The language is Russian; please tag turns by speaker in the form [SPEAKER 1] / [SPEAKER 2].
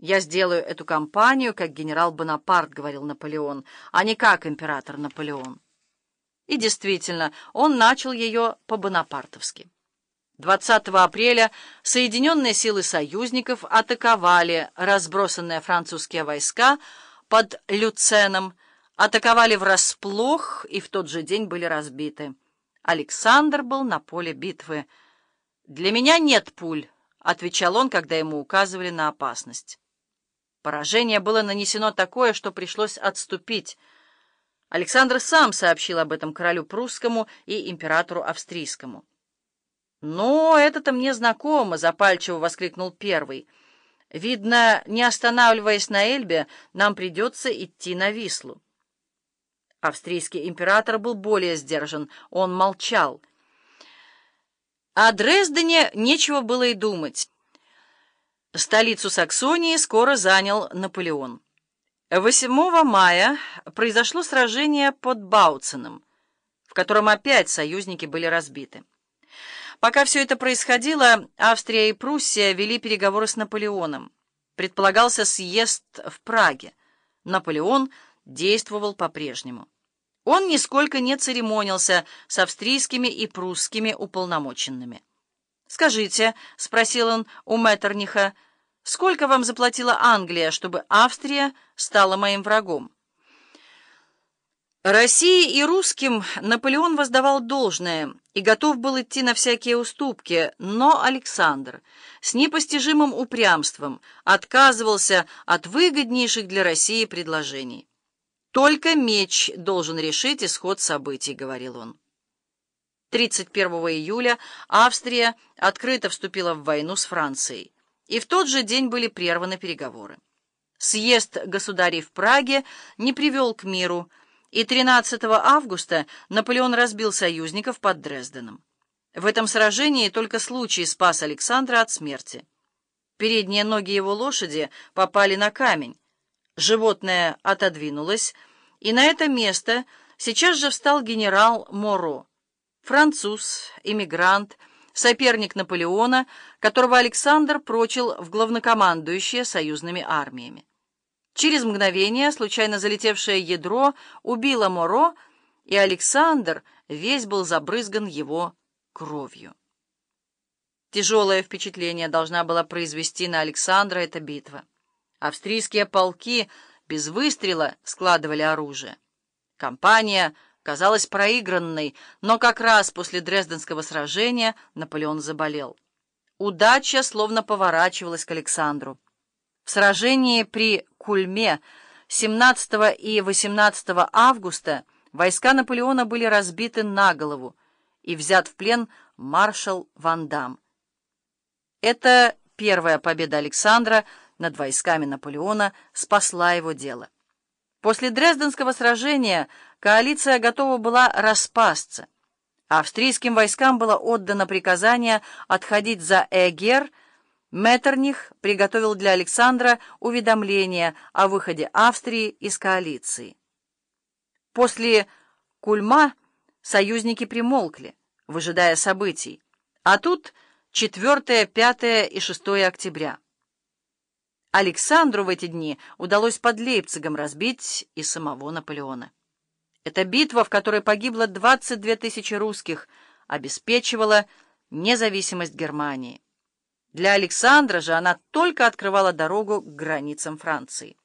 [SPEAKER 1] «Я сделаю эту кампанию, как генерал Бонапарт», — говорил Наполеон, «а не как император Наполеон». И действительно, он начал ее по-бонапартовски. 20 апреля Соединенные силы союзников атаковали разбросанные французские войска под Люценом, атаковали врасплох и в тот же день были разбиты. Александр был на поле битвы. «Для меня нет пуль», — отвечал он, когда ему указывали на опасность. Поражение было нанесено такое, что пришлось отступить. Александр сам сообщил об этом королю прусскому и императору австрийскому. «Ну, это-то мне знакомо», — запальчиво воскликнул первый. «Видно, не останавливаясь на Эльбе, нам придется идти на Вислу». Австрийский император был более сдержан, он молчал. О Дрездене нечего было и думать. Столицу Саксонии скоро занял Наполеон. 8 мая произошло сражение под Бауценом, в котором опять союзники были разбиты. Пока все это происходило, Австрия и Пруссия вели переговоры с Наполеоном. Предполагался съезд в Праге. Наполеон действовал по-прежнему. Он нисколько не церемонился с австрийскими и прусскими уполномоченными. «Скажите», — спросил он у Меттерниха, — «сколько вам заплатила Англия, чтобы Австрия стала моим врагом?» России и русским Наполеон воздавал должное и готов был идти на всякие уступки, но Александр с непостижимым упрямством отказывался от выгоднейших для России предложений. «Только меч должен решить исход событий», — говорил он. 31 июля Австрия открыто вступила в войну с Францией, и в тот же день были прерваны переговоры. Съезд государей в Праге не привел к миру, и 13 августа Наполеон разбил союзников под Дрезденом. В этом сражении только случай спас Александра от смерти. Передние ноги его лошади попали на камень. Животное отодвинулось, и на это место сейчас же встал генерал Моро, француз, иммигрант, соперник Наполеона, которого Александр прочил в главнокомандующие союзными армиями. Через мгновение случайно залетевшее ядро убило Моро, и Александр весь был забрызган его кровью. Тяжелое впечатление должна была произвести на Александра эта битва. Австрийские полки без выстрела складывали оружие. Компания казалась проигранной, но как раз после Дрезденского сражения Наполеон заболел. Удача словно поворачивалась к Александру. В сражении при Кульме 17 и 18 августа войска Наполеона были разбиты на голову и взят в плен маршал Ван Дам. Это первая победа Александра над войсками Наполеона спасла его дело. После Дрезденского сражения коалиция готова была распасться. Австрийским войскам было отдано приказание отходить за Эгер, Меттерних приготовил для Александра уведомление о выходе Австрии из коалиции. После Кульма союзники примолкли, выжидая событий, а тут 4, 5 и 6 октября. Александру в эти дни удалось под Лейпцигом разбить и самого Наполеона. Эта битва, в которой погибло 22 тысячи русских, обеспечивала независимость Германии. Для Александра же она только открывала дорогу к границам Франции.